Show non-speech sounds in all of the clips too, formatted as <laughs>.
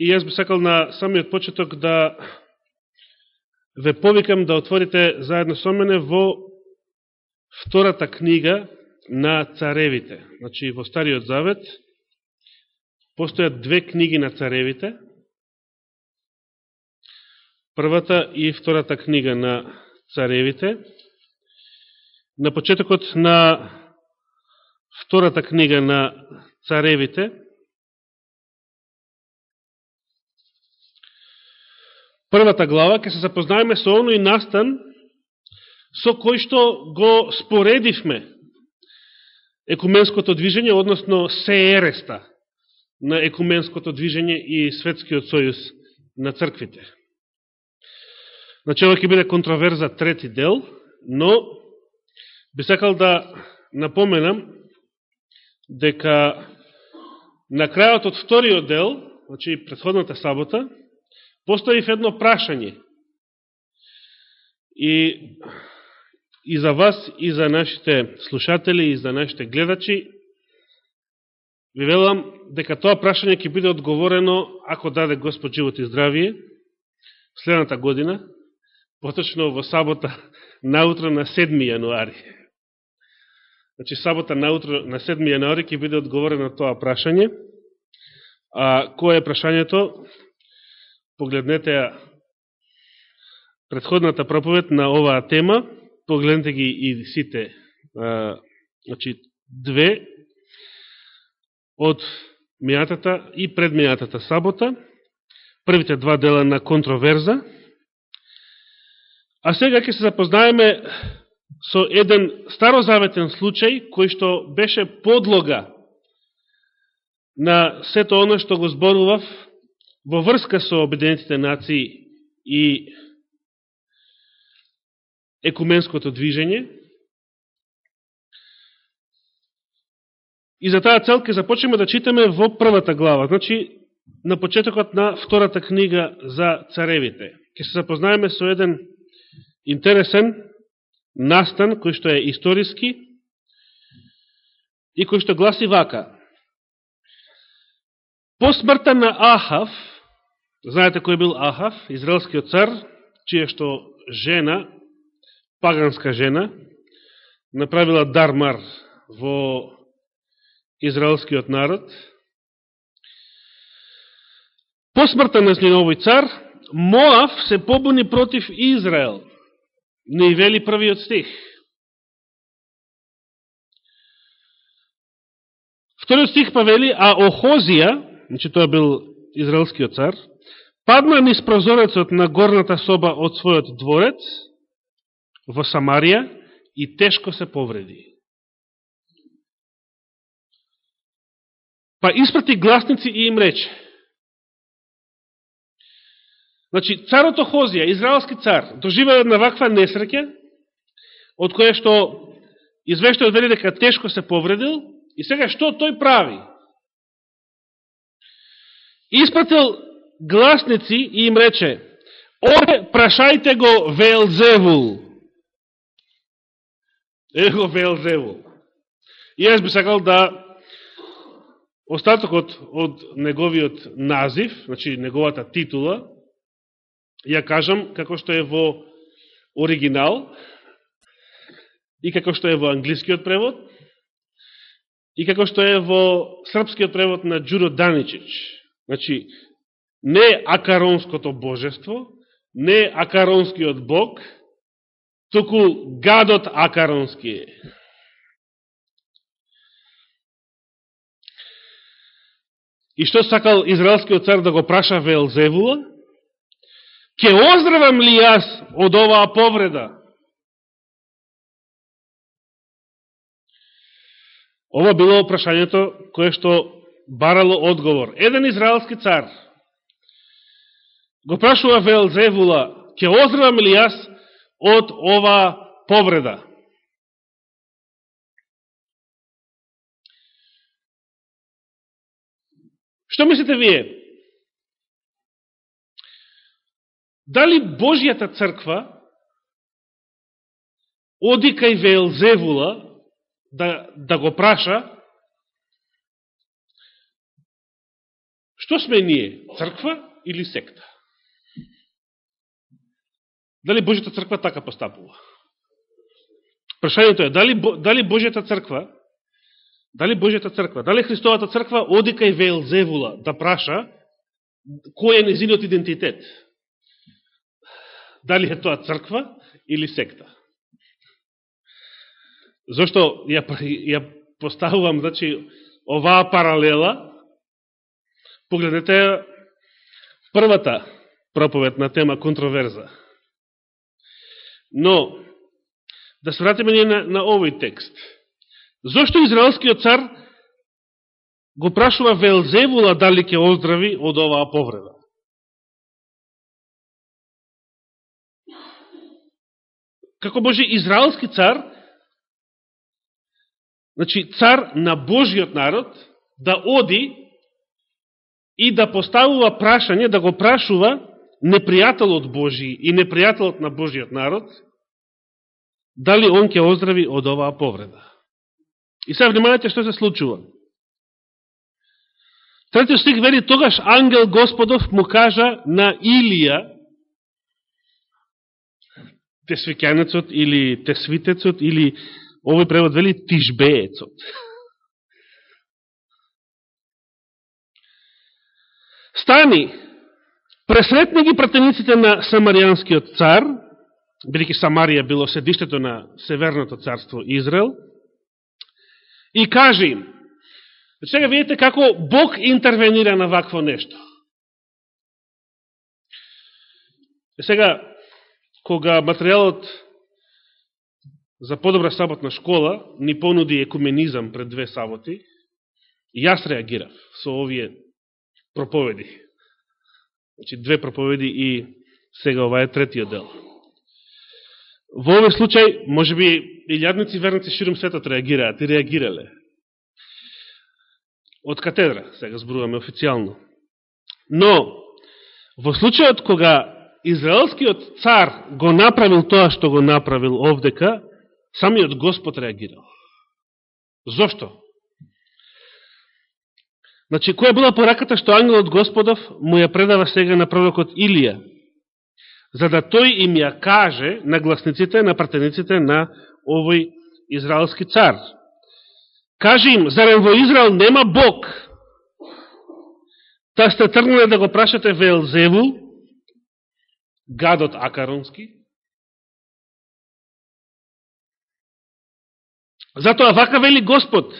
И јас би сакал на самиот почеток да ве повикам да отворите заедно со мене во втората книга на царевите. Значи, во Стариот Завет постојат две книги на царевите. Првата и втората книга на царевите. На почетокот на втората книга на царевите, првата глава, ќе се запознаеме со оној настан со кој што го споредивме екуменското движење, односно СЕРЕСТА на екуменското движење и Светскиот сојуз на црквите. Значи, ова ќе биде контроверза трети дел, но би сакал да напоменам дека на крајот од вториот дел, значи предходната сабота, поставив едно прашање. И, и за вас, и за нашите слушатели, и за нашите гледачи, ви велам дека тоа прашање ќе биде одговорено, ако даде Господ живот и здравие, следната година, поточно во сабота наутро на 7 јануари. Значи, сабота наутро на 7 јануари ќе биде одговорено тоа прашање. А кое е прашањето? Погледнете ја предходната проповед на оваа тема, погледнете ги и сите, а, значи, две од мејатата и предмијатата сабота, првите два дела на контроверза, а сега ќе се запознаеме со еден старозаветен случај, кој што беше подлога на сето оно што го зборував во врска со Обединетите нации и екуменското движење. И за таа цел ке започнеме да читаме во првата глава, значи на почетокот на втората книга за царевите. Ке се запознаеме со еден интересен настан, кој што е историски и кој што гласи вака. По смртта на Ахав, знаете кој бил Ахав, израелскиот цар, чија што жена, паганска жена, направила дармар во израелскиот народ. По смртта на овој цар, Моав се побуни против Израел не и вели првиот стих. Вториот стих па вели, а Охозија, значи тоа бил израелскиот цар, падна низ прозорецот на горната соба од својот дворец во Самарија и тешко се повреди. Па испрати гласници и им рече, Значи, царот Охозија, израелски цар, доживел една ваква несреќа, од која што извештајот вели дека тешко се повредил, и сега што тој прави? Испратил гласници и им рече, Оре, прашајте го Велзевул. Его Велзевул. И јас би сакал да остатокот од неговиот назив, значи неговата титула, ја кажам како што е во оригинал и како што е во англискиот превод и како што е во српскиот превод на Джуро Даничич. Значи, не акаронското божество, не акаронскиот бог, туку гадот акаронски е. И што сакал израелскиот цар да го праша Велзевула? Ке оздравам ли јас од оваа повреда? Ова било прашањето кое што барало одговор. Еден израелски цар го прашува Велзевула, ке оздравам ли јас од ова повреда? Што мислите вие? Дали Божијата црква оди кај Велзевула да, да го праша Што сме ние? Црква или секта? Дали Божјата црква така постапува? Прашањето е, дали, дали Божјата црква, дали Божјата црква, дали Христовата црква оди кај Велзевула да праша кој е незиниот идентитет? Дали е тоа црква или секта? Зошто ја, ја поставувам, значи, оваа паралела, погледнете првата проповед на тема контроверза. Но, да се вратиме ние на, на овој текст. Зошто израелскиот цар го прашува Велзевула дали ќе оздрави од оваа повреда? Како може израелски цар, значи цар на Божиот народ, да оди и да поставува прашање, да го прашува непријателот Божи и непријателот на Божиот народ, дали он ќе оздрави од оваа повреда. И сега внимавајте што се случува. Третиот стих вери, тогаш ангел Господов му кажа на Илија, тесвикјанецот или тесвитецот или овој превод вели тишбеецот. Стани, пресретни ги пратениците на Самаријанскиот цар, бидеќи Самарија било седиштето на Северното царство Израел, и кажи им, «Значи, сега видите како Бог интервенира на вакво нешто. Сега, кога материјалот за подобра саботна школа ни понуди екуменизам пред две саботи, јас реагирав со овие проповеди. Значи, две проповеди и сега ова е третиот дел. Во овој случај, може би, илјадници верници широм светот реагираат и реагирале. Од катедра, сега зборуваме официјално. Но, во случајот кога Израелскиот цар го направил тоа што го направил овдека, самиот Господ реагирал. Зошто? Значи, која била пораката што ангелот Господов му ја предава сега на пророкот Илија, за да тој им ја каже на гласниците, на пратениците на овој израелски цар. Каже им, зарем во Израел нема Бог, та сте тргнале да го прашате Велзевул, гадот Акаронски. Затоа вака вели Господ,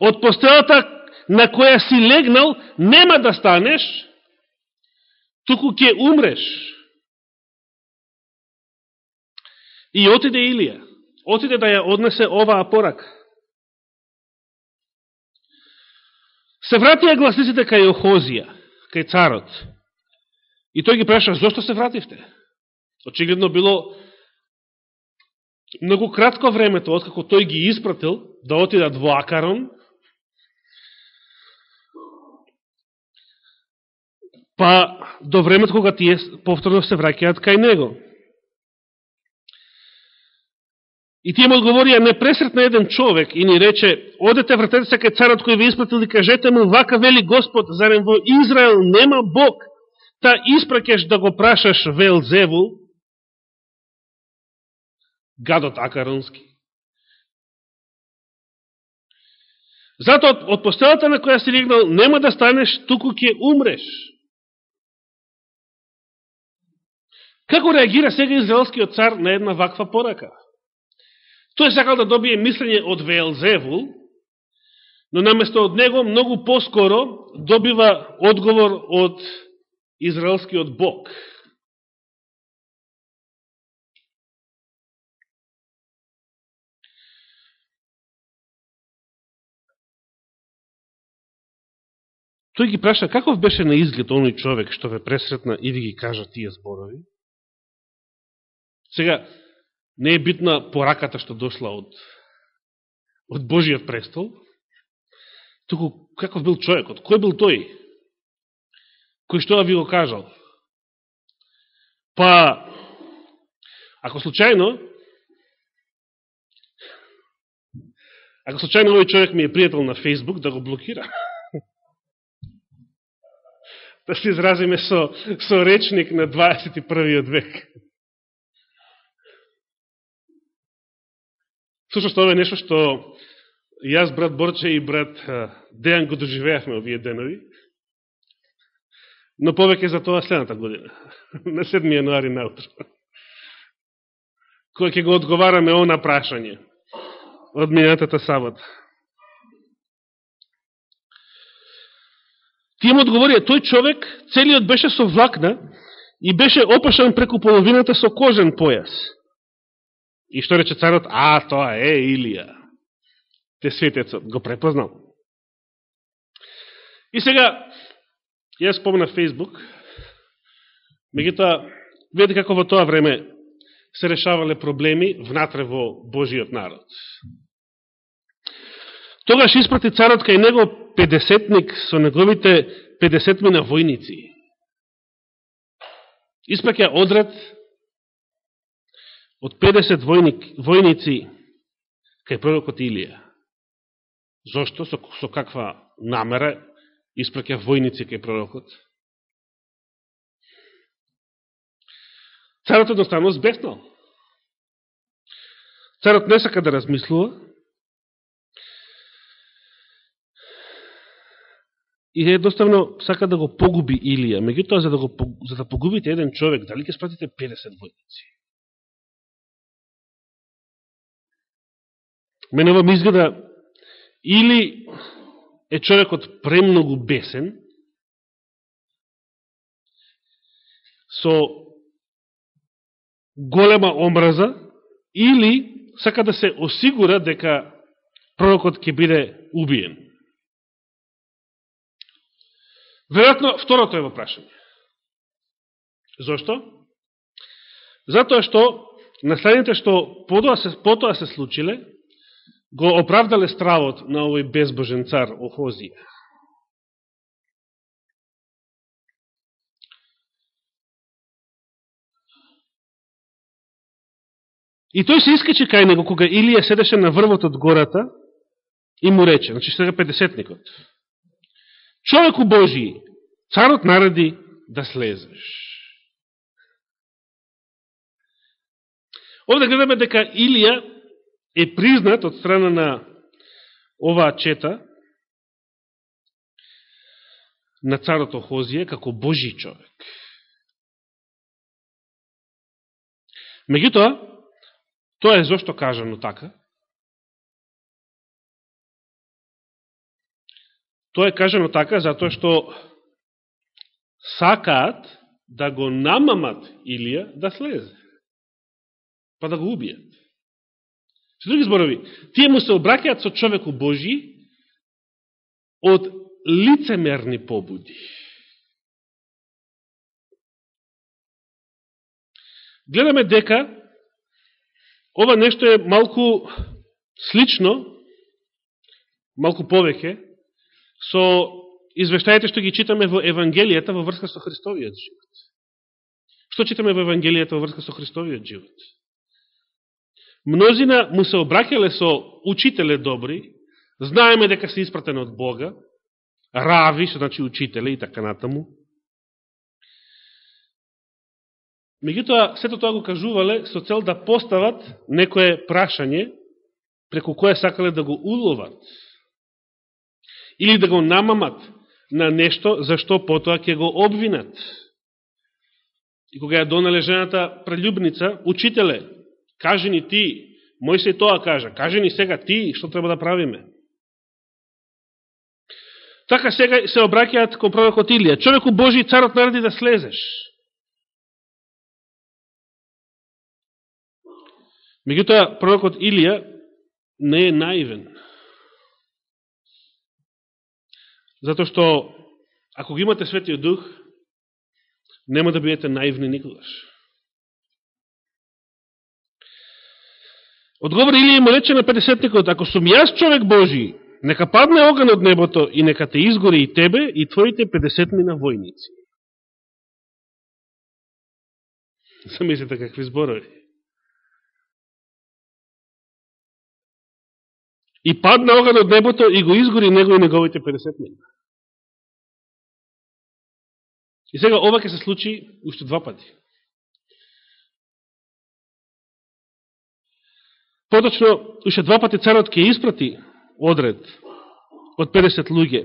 од постелата на која си легнал, нема да станеш, туку ќе умреш. И отиде Илија, отиде да ја однесе оваа порака. Се вратија гласниците кај Охозија, кај царот. И тој ги праша, зашто се вративте? Очигледно било многу кратко времето, откако тој ги испратил да отидат во Акарон, па до времето кога тие повторно се враќаат кај него. И тие му одговорија, не пресретна еден човек и ни рече, одете вратете се кај царот кој ви испратил и кажете му, вака вели Господ, зарем во Израел нема Бог, та испракеш да го прашаш Велзевул, гадот Акаронски. Затоа од, од постелата на која си легнал, нема да станеш, туку ќе умреш. Како реагира сега израелскиот цар на една ваква порака? Тој сакал да добие мислење од Веелзевул, но наместо од него многу поскоро добива одговор од израелскиот Бог. Тој ги праша, каков беше на изглед оној човек што ве пресретна и ви ги кажа тие зборови? Сега, не е битна пораката што дошла од, од Божиот престол, туку каков бил човекот, кој бил тој, кој што ви го кажал. Па, ако случајно, ако случајно овој човек ми е пријател на Фейсбук, да го блокира. <laughs> да се изразиме со, со речник на 21. век. Слушаш, тоа е нешто што јас, брат Борче и брат Дејан го доживеавме овие денови, но повеќе за тоа следната година, <laughs> на 7. јануари наутро, кој ќе го одговараме она прашање од минатата сабота. Тие му одговорија, тој човек целиот беше со влакна и беше опашан преку половината со кожен појас. И што рече царот? А, тоа е Илија. Те светецот го препознал. И сега, јас спомна Фейсбук, меѓутоа, видите како во тоа време се решавале проблеми внатре во Божиот народ. Тогаш испрати царот кај него 50-ник со неговите 50 мина војници. ја одред од 50 војник, војници кај пророкот Илија. Зошто? Со, со каква намера испраќа војници кај пророкот? Царот едноставно збеснал. Царот не сака да размислува, и едноставно сака да го погуби Илија. Меѓутоа, за да, го, за да погубите еден човек, дали ќе спратите 50 војници? Мене вам изгледа или е човекот премногу бесен, со голема омраза, или сака да се осигура дека пророкот ќе биде убиен. Веројатно, второто е во прашање. Зошто? Затоа што наследните што потоа се, потоа се случиле, го оправдале стравот на овој безбожен цар Охозија. И тој се искачи кај него, кога Илија седеше на врвот од гората и му рече, значи сега педесетникот, Човеку Божи, царот нареди да слезеш. Овде гледаме дека Илија е признат од страна на оваа чета на царот Охозија како Божи човек. Меѓутоа, тоа е зошто кажано така, Тоа е кажано така затоа што сакаат да го намамат Илија да слезе. Па да го убијат. Со други зборови, тие му се обраќаат со човеку Божи од лицемерни побуди. Гледаме дека ова нешто е малку слично, малку повеќе, со извештаите што ги читаме во Евангелијата во врска со Христовиот живот. Што читаме во Евангелијата во врска со Христовиот живот? Мнозина му се обраќале со учителе добри, знаеме дека се испратени од Бога, рави, што значи учителе и така натаму. Меѓутоа, сето тоа го кажувале со цел да постават некое прашање преку кое сакале да го уловат или да го намамат на нешто за што потоа ќе го обвинат. И кога ја донале жената прелюбница, учителе, кажи ни ти, мој се тоа кажа, кажи ни сега ти, што треба да правиме. Така сега се обраќаат кон пророкот Илија. Човеку Божи царот нареди да слезеш. Меѓутоа, пророкот Илија не е наивен. Затоа што, ако го имате Светиот Дух, нема да бидете наивни никогаш. Одговор Илија му рече на 50-никот, ако сум јас човек Божи, нека падне оган од небото и нека те изгори и тебе и твоите 50 мина војници. <laughs> Замислите какви зборови. И падна оган од небото и го изгори него и неговите 50 мина. И сега ова ќе се случи уште два пати. Подочно, уште два пати царот ќе испрати одред од 50 луѓе.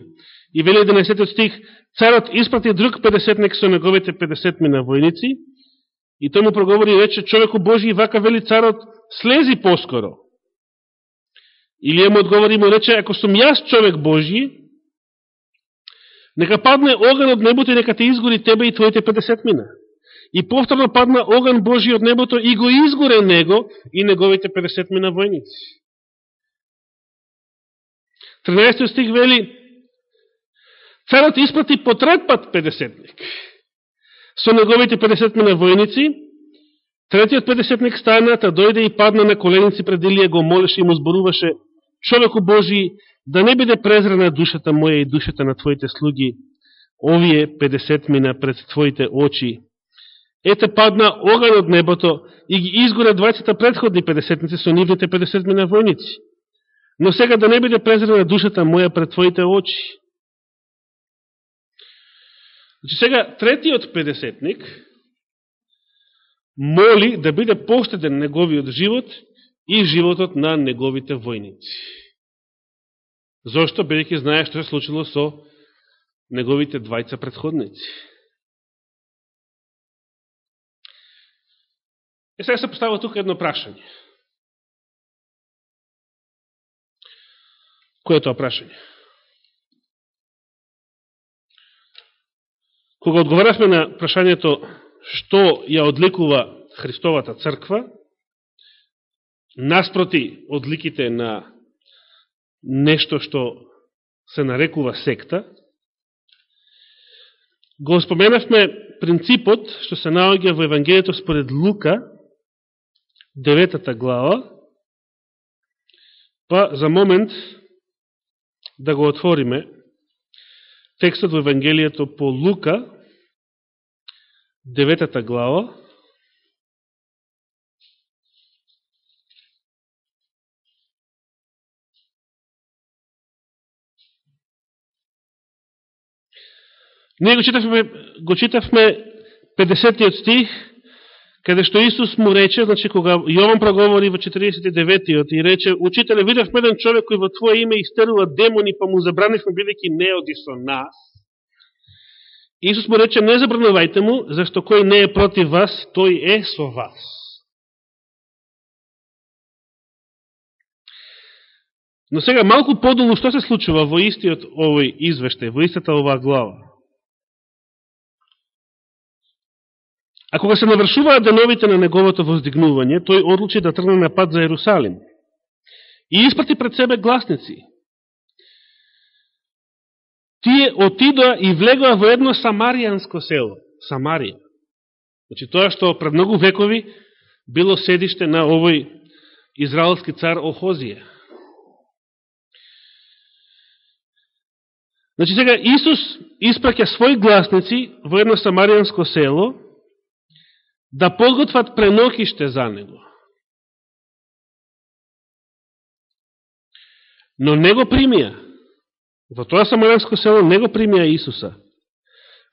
И вели 11 стих, царот испрати друг 50 нек со неговите 50 мина војници, и тој му проговори и рече, човеку Божи, вака вели царот, слези поскоро. Илија му одговори и му рече, ако сум јас човек Божи, нека падне оган од небото и нека те изгори тебе и твоите 50 мина. И повторно падна оган Божи од небото и го изгоре него и неговите 50 мина војници. 13 стих вели, царот испрати по трет пат 50-ник. Со неговите 50 мина војници, третиот 50-ник стана, та дојде и падна на коленици пред Илија, го молеше и му зборуваше, човеку Божи, да не биде презрена душата моја и душата на Твоите слуги, овие 50 мина пред Твоите очи. Ете падна оган од небото и ги изгоре 20 предходни педесетници со нивните 50 мина војници. Но сега да не биде презрена душата моја пред Твоите очи. Значи сега, третиот педесетник моли да биде поштеден неговиот живот и животот на неговите војници. Зошто? Бидеќи знае што се случило со неговите двајца предходници. И сега се поставува тука едно прашање. Кој е тоа прашање? Кога одговаравме на прашањето што ја одликува Христовата црква, наспроти одликите на нешто што се нарекува секта, го споменавме принципот што се наоѓа во Евангелието според Лука, деветата глава, па за момент да го отвориме текстот во Евангелието по Лука, деветата глава, Ние го читавме, го читавме 50 стих, каде што Исус му рече, значи кога Јован проговори во 49-тиот и рече, учителе, видевме еден човек кој во Твое име истерува демони, па му забранивме бидеќи не оди со нас. Исус му рече, не забранувајте му, зашто кој не е против вас, тој е со вас. Но сега малку подолу што се случува во истиот овој извештај, во истата оваа глава? А кога се навршуваат деновите на неговото воздигнување, тој одлучи да тргне на пат за Ерусалим. И испрати пред себе гласници. Тие отидоа и влегоа во едно самаријанско село. Самарија. Значи, тоа што пред многу векови било седиште на овој израелски цар Охозија. Значи, сега Исус испраќа своји гласници во едно самаријанско село, да поготват пренокиште за него. Но не го примија. Во тоа самаранско село не го примија Исуса.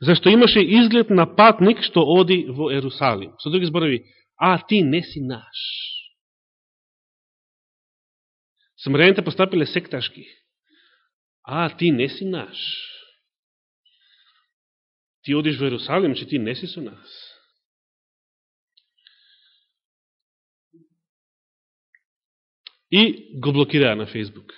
Зашто имаше изглед на патник што оди во Ерусалим. Со други зборови, а ти не си наш. Самарјаните постапиле секташки. А ти не си наш. Ти одиш во Ерусалим, че ти не си со нас. И го блокираа на Фейсбук.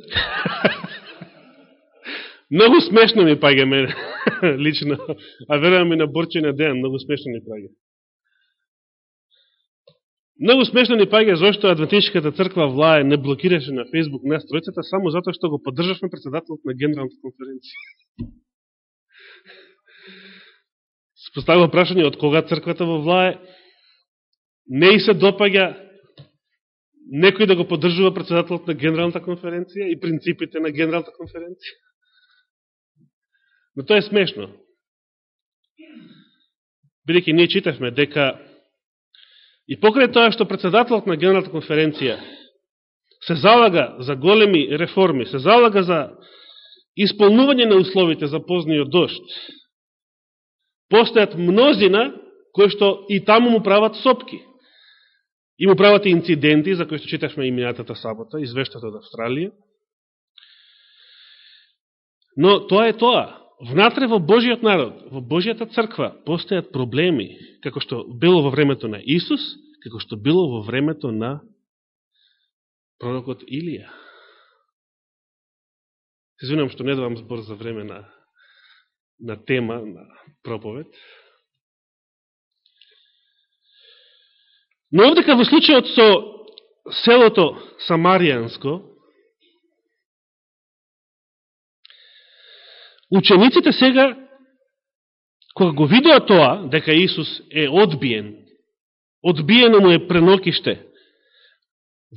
<laughs> Многу смешно ми паѓа мене, <laughs> лично. А верувам и на Борчина Дејан, многу смешно ми паѓа. Многу смешно ни паѓа зашто Адвентичката црква влае не блокираше на Фейсбук нас тројцата само затоа што го поддржавме председателот на Генералната конференција. Споставува прашање од кога црквата во влае не и се допаѓа некој да го поддржува председателот на Генералната конференција и принципите на Генералната конференција. Но тоа е смешно. Бидеќи ние читавме дека И покрај тоа што председателот на Генералната конференција се залага за големи реформи, се залага за исполнување на условите за позниот дошт, постојат мнозина кои што и таму му прават сопки. И му прават инциденти, за кои што читавме и минатата сабота, извештата од Австралија. Но тоа е тоа. Внатре во Божиот народ, во Божијата црква, постојат проблеми, како што било во времето на Исус, како што било во времето на пророкот Илија. Се извинам што не давам збор за време на, на тема, на проповед. Но овдека во случајот со селото Самаријанско, учениците сега, кога го видоа тоа, дека Исус е одбиен, одбиено му е пренокиште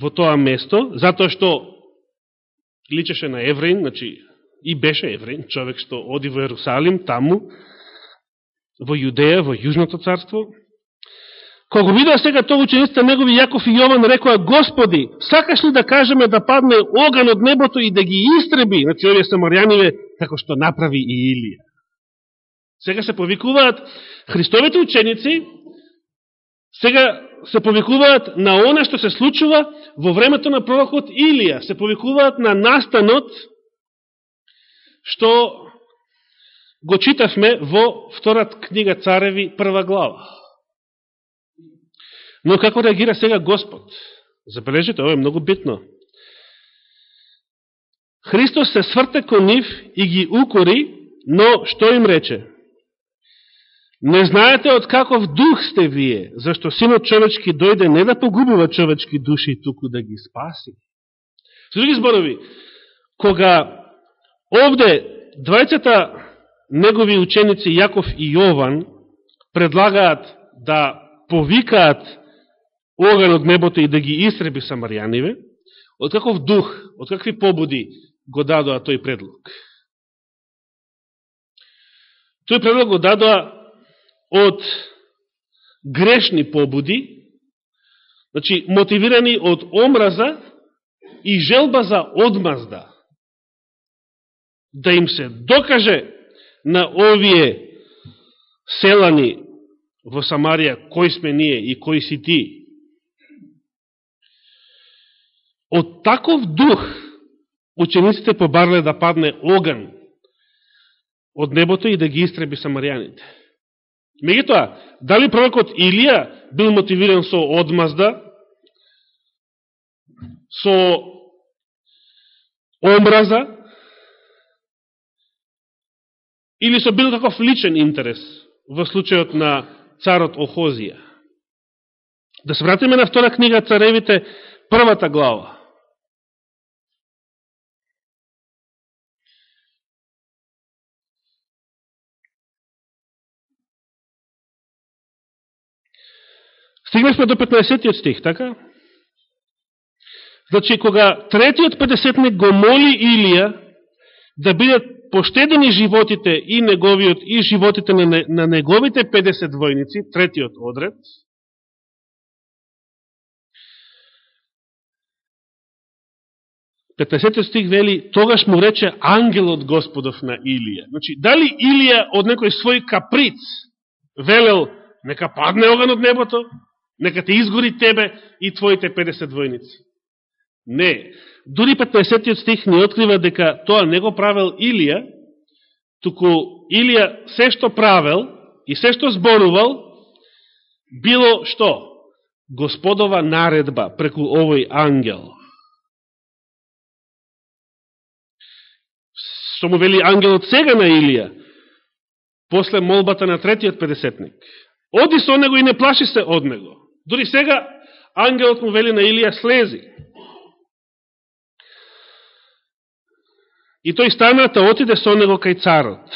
во тоа место, затоа што личеше на евреин, значи и беше евреин, човек што оди во Ерусалим, таму, во Јудеја, во Јужното царство, Кога го видеа сега тоа учениците негови Јаков и Јован рекоа, Господи, сакаш ли да кажеме да падне оган од небото и да ги истреби, значи овие самарјаниве, како што направи и Илија. Сега се повикуваат Христовите ученици, сега се повикуваат на она што се случува во времето на пророкот Илија, се повикуваат на настанот што го читавме во втората книга Цареви, прва глава. Но како реагира сега Господ? Забележите, ова е многу битно. Христос се сврте кон нив и ги укори, но што им рече? Не знаете од каков дух сте вие, зашто синот човечки дојде не да погубува човечки души, туку да ги спаси. Со други зборови, кога овде двајцата негови ученици Јаков и Јован предлагаат да повикаат оган од небото и да ги истреби самарјаниве, од каков дух, од какви побуди го дадоа тој предлог? Тој предлог го дадоа од грешни побуди, значи мотивирани од омраза и желба за одмазда, да им се докаже на овие селани во Самарија кој сме ние и кој си ти, Од таков дух учениците побарле да падне оган од небото и да ги истреби самаријаните. Меѓутоа, дали пророкот Илија бил мотивиран со одмазда, со омраза, или со бил таков личен интерес во случајот на царот Охозија. Да се вратиме на втора книга Царевите, првата глава. Стигнахме до 15 стих, така? Значи, кога третиот 50 го моли Илија да бидат поштедени животите и неговиот и животите на, на неговите 50 војници, третиот одред, Петнесетиот стих вели, тогаш му рече ангелот Господов на Илија. Значи, дали Илија од некој свој каприц велел, нека падне оган од небото, Нека те изгори тебе и твоите 50 војници. Не. Дури 15 стих не открива дека тоа не го правил Илија, туку Илија се што правил и се што зборувал, било што? Господова наредба преку овој ангел. Што му вели ангелот сега на Илија, после молбата на третиот 50-ник. Оди со него и не плаши се од него. Дори сега, ангелот му вели на Илија слези. И тој станата да отиде со него кај царот.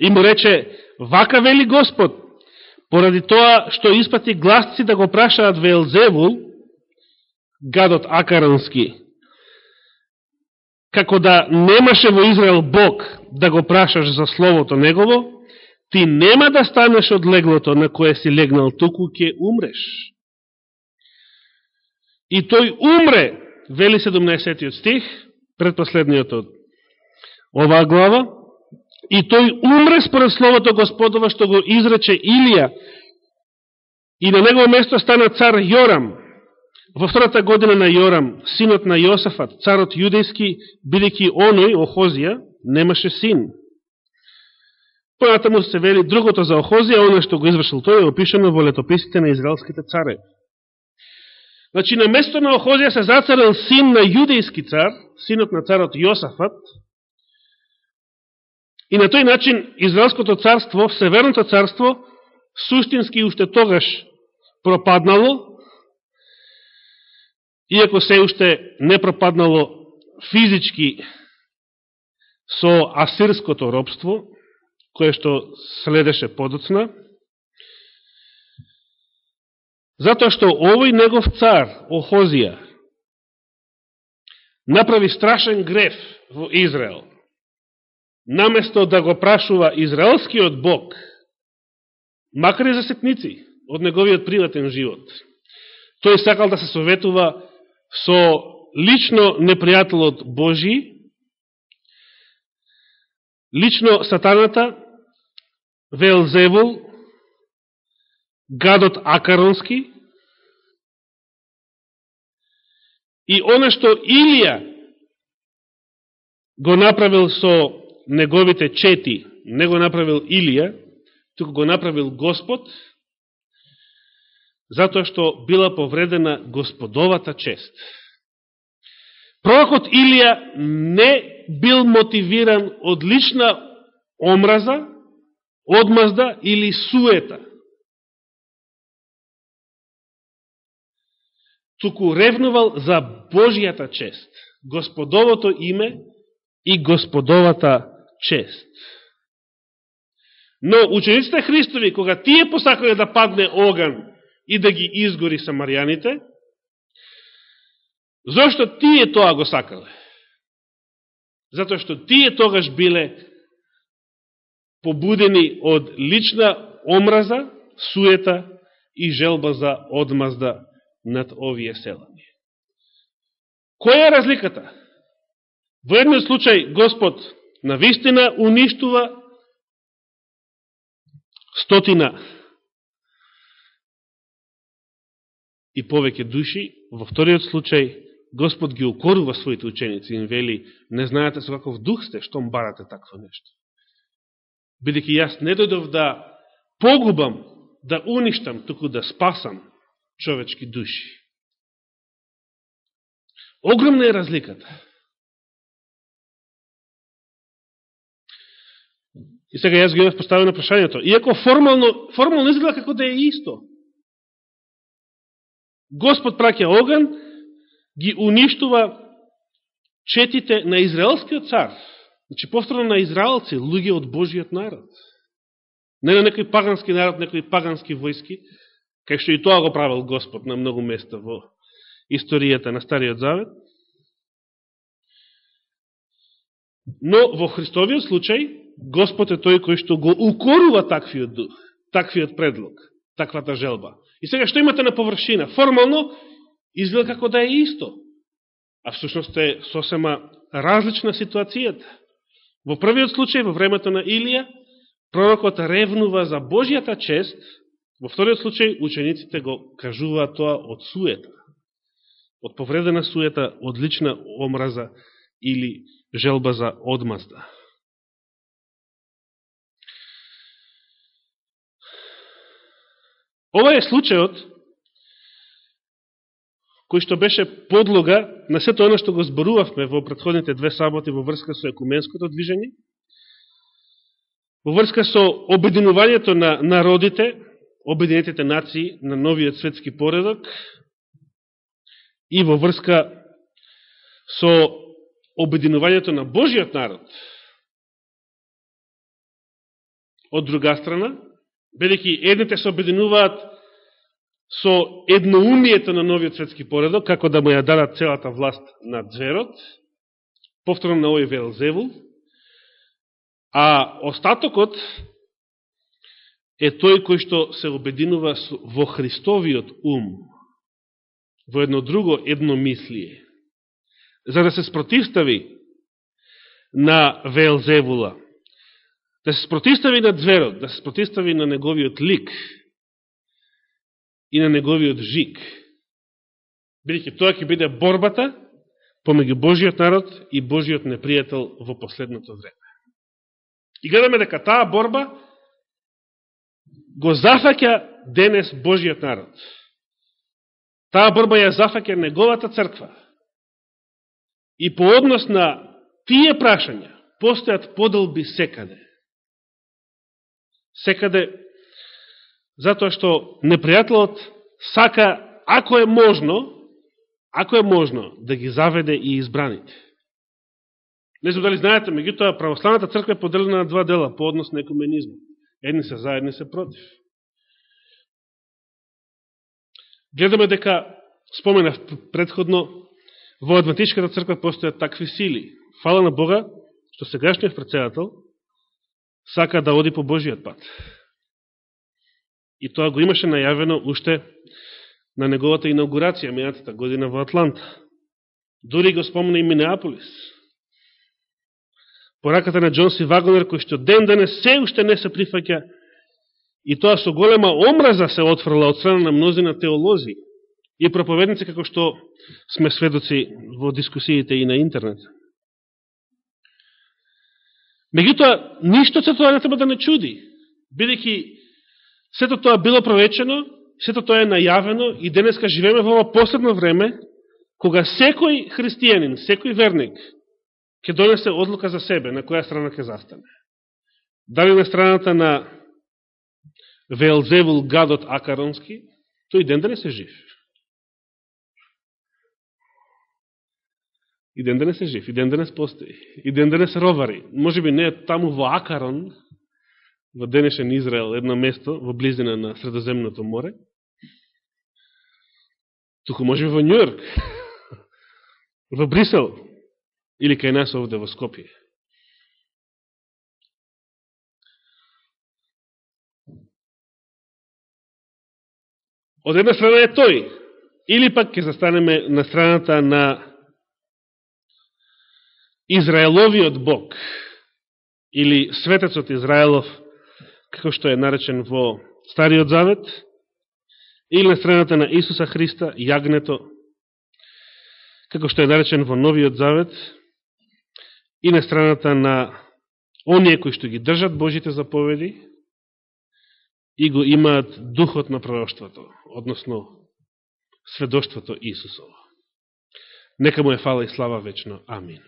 И му рече, вака вели Господ, поради тоа што испати гласци да го прашаат Велзевул, гадот Акарански, како да немаше во Израел Бог да го прашаш за Словото Негово, ти нема да станеш од леглото на кое си легнал, туку ќе умреш. И тој умре, вели 17 стих, предпоследниот од оваа глава, и тој умре според словото Господова што го изрече Илија, и на негово место стана цар Јорам, Во втората година на Јорам, синот на Јосафат, царот јудејски, бидејќи оној, Охозија, немаше син. Понатаму се вели другото за Охозија, оно што го извршил тој е опишено во летописите на израелските царе. Значи, на место на Охозија се зацарил син на јудејски цар, синот на царот Јосафат, и на тој начин Израелското царство, Северното царство, суштински уште тогаш пропаднало, иако се уште не пропаднало физички со асирското робство, кое што следеше подоцна, затоа што овој негов цар, Охозија, направи страшен греф во Израел, наместо да го прашува израелскиот Бог, макар и за сетници, од неговиот приватен живот, тој сакал да се советува со лично непријателот Божи, лично сатаната, Велзевул, гадот Акаронски, и оно што Илија го направил со неговите чети, не го направил Илија, туку го направил Господ, затоа што била повредена господовата чест. Пророкот Илија не бил мотивиран од лична омраза, одмазда или суета. Туку ревнувал за Божијата чест, Господовото име и Господовата чест. Но учениците Христови, кога тие посакале да падне оган и да ги изгори самарјаните, зашто тие тоа го сакале? Затоа што тие тогаш биле побудени од лична омраза, суета и желба за одмазда над овие селани. Која е разликата? Во едниот случај Господ на вистина уништува стотина и повеќе души, во вториот случај Господ ги укорува своите ученици и им вели, не знаете со каков дух сте, што барате такво нешто. Бидеќи јас не дојдов да погубам, да уништам, туку да спасам човечки души. Огромна е разликата. И сега јас ги имав поставено прашањето. Иако формално, формално изгледа како да е исто. Господ праќа оган, ги уништува четите на израелскиот цар. Значи, повторно на израелци, луѓе од Божиот народ. Не на некој пагански народ, некои пагански војски, кај што и тоа го правил Господ на многу места во историјата на Стариот Завет. Но во Христовиот случај, Господ е тој кој што го укорува таквиот дух, таквиот предлог, таквата желба. И сега што имате на површина? Формално изгледа како да е исто, а всушност е сосема различна ситуацијата. Во првиот случај, во времето на Илија, пророкот ревнува за Божијата чест, во вториот случај учениците го кажуваат тоа од суета, од повредена суета, од лична омраза или желба за одмазда. Ова е случајот кој што беше подлога на сето оно што го зборувавме во предходните две саботи во врска со екуменското движење, во врска со обединувањето на народите, обединетите нации на новиот светски поредок и во врска со обединувањето на Божиот народ. Од друга страна, Бидеќи едните се обединуваат со едноумието на новиот светски поредок, како да му ја дадат целата власт на зверот, повторно на овој Велзевул, а остатокот е тој кој што се обединува во Христовиот ум, во едно друго едномислие, за да се спротивстави на Велзевула, да се спротивстави на зверот, да се спротивстави на неговиот лик и на неговиот жик. Бидеќи тоа ќе биде борбата помеѓу Божиот народ и Божиот непријател во последното време. И гледаме дека таа борба го зафаќа денес Божиот народ. Таа борба ја зафаќа неговата црква. И по однос на тие прашања постојат подолби секаде. Секаде, затоа што непријателот сака, ако е можно, ако е можно, да ги заведе и избраните. Не знам дали знаете, меѓутоа православната црква е поделена на два дела по однос на екуменизмот. Едни се за, едни се против. Гледаме дека, споменав предходно, во Адвентичката црква постојат такви сили. Фала на Бога, што сегашниот председател сака да оди по Божиот пат. И тоа го имаше најавено уште на неговата инаугурација мејатата година во Атланта. Дори го спомна и Минеаполис. Пораката на Джонси Вагонер, кој што ден денес се уште не се прифаќа и тоа со голема омраза се отфрла од страна на мнозина теолози и проповедници како што сме сведоци во дискусиите и на интернет. Меѓутоа, ништо се тоа не треба да не чуди, бидејќи сето тоа било провечено, сето тоа е најавено и денеска живееме во ова последно време, кога секој христијанин, секој верник, ќе донесе одлука за себе, на која страна ќе застане. Дали на страната на Велзевул гадот Акаронски, тој ден да денес е жив. И ден да денес е жив, и ден да денес постои, и ден денес ровари. Може би не е таму во Акарон, во денешен Израел, едно место во близина на Средоземното море, туку може во Нью-Йорк, <laughs> во Брисел, или кај нас овде во Скопје. Од една страна е тој, или пак ќе застанеме на страната на Израеловиот Бог, или светецот Израелов, како што е наречен во Стариот Завет, или на страната на Исуса Христа, јагнето, како што е наречен во Новиот Завет, и на страната на оние кои што ги држат Божите заповеди и го имаат духот на пророштвото, односно сведоштвото Исусово. Нека му е фала и слава вечно. Амин.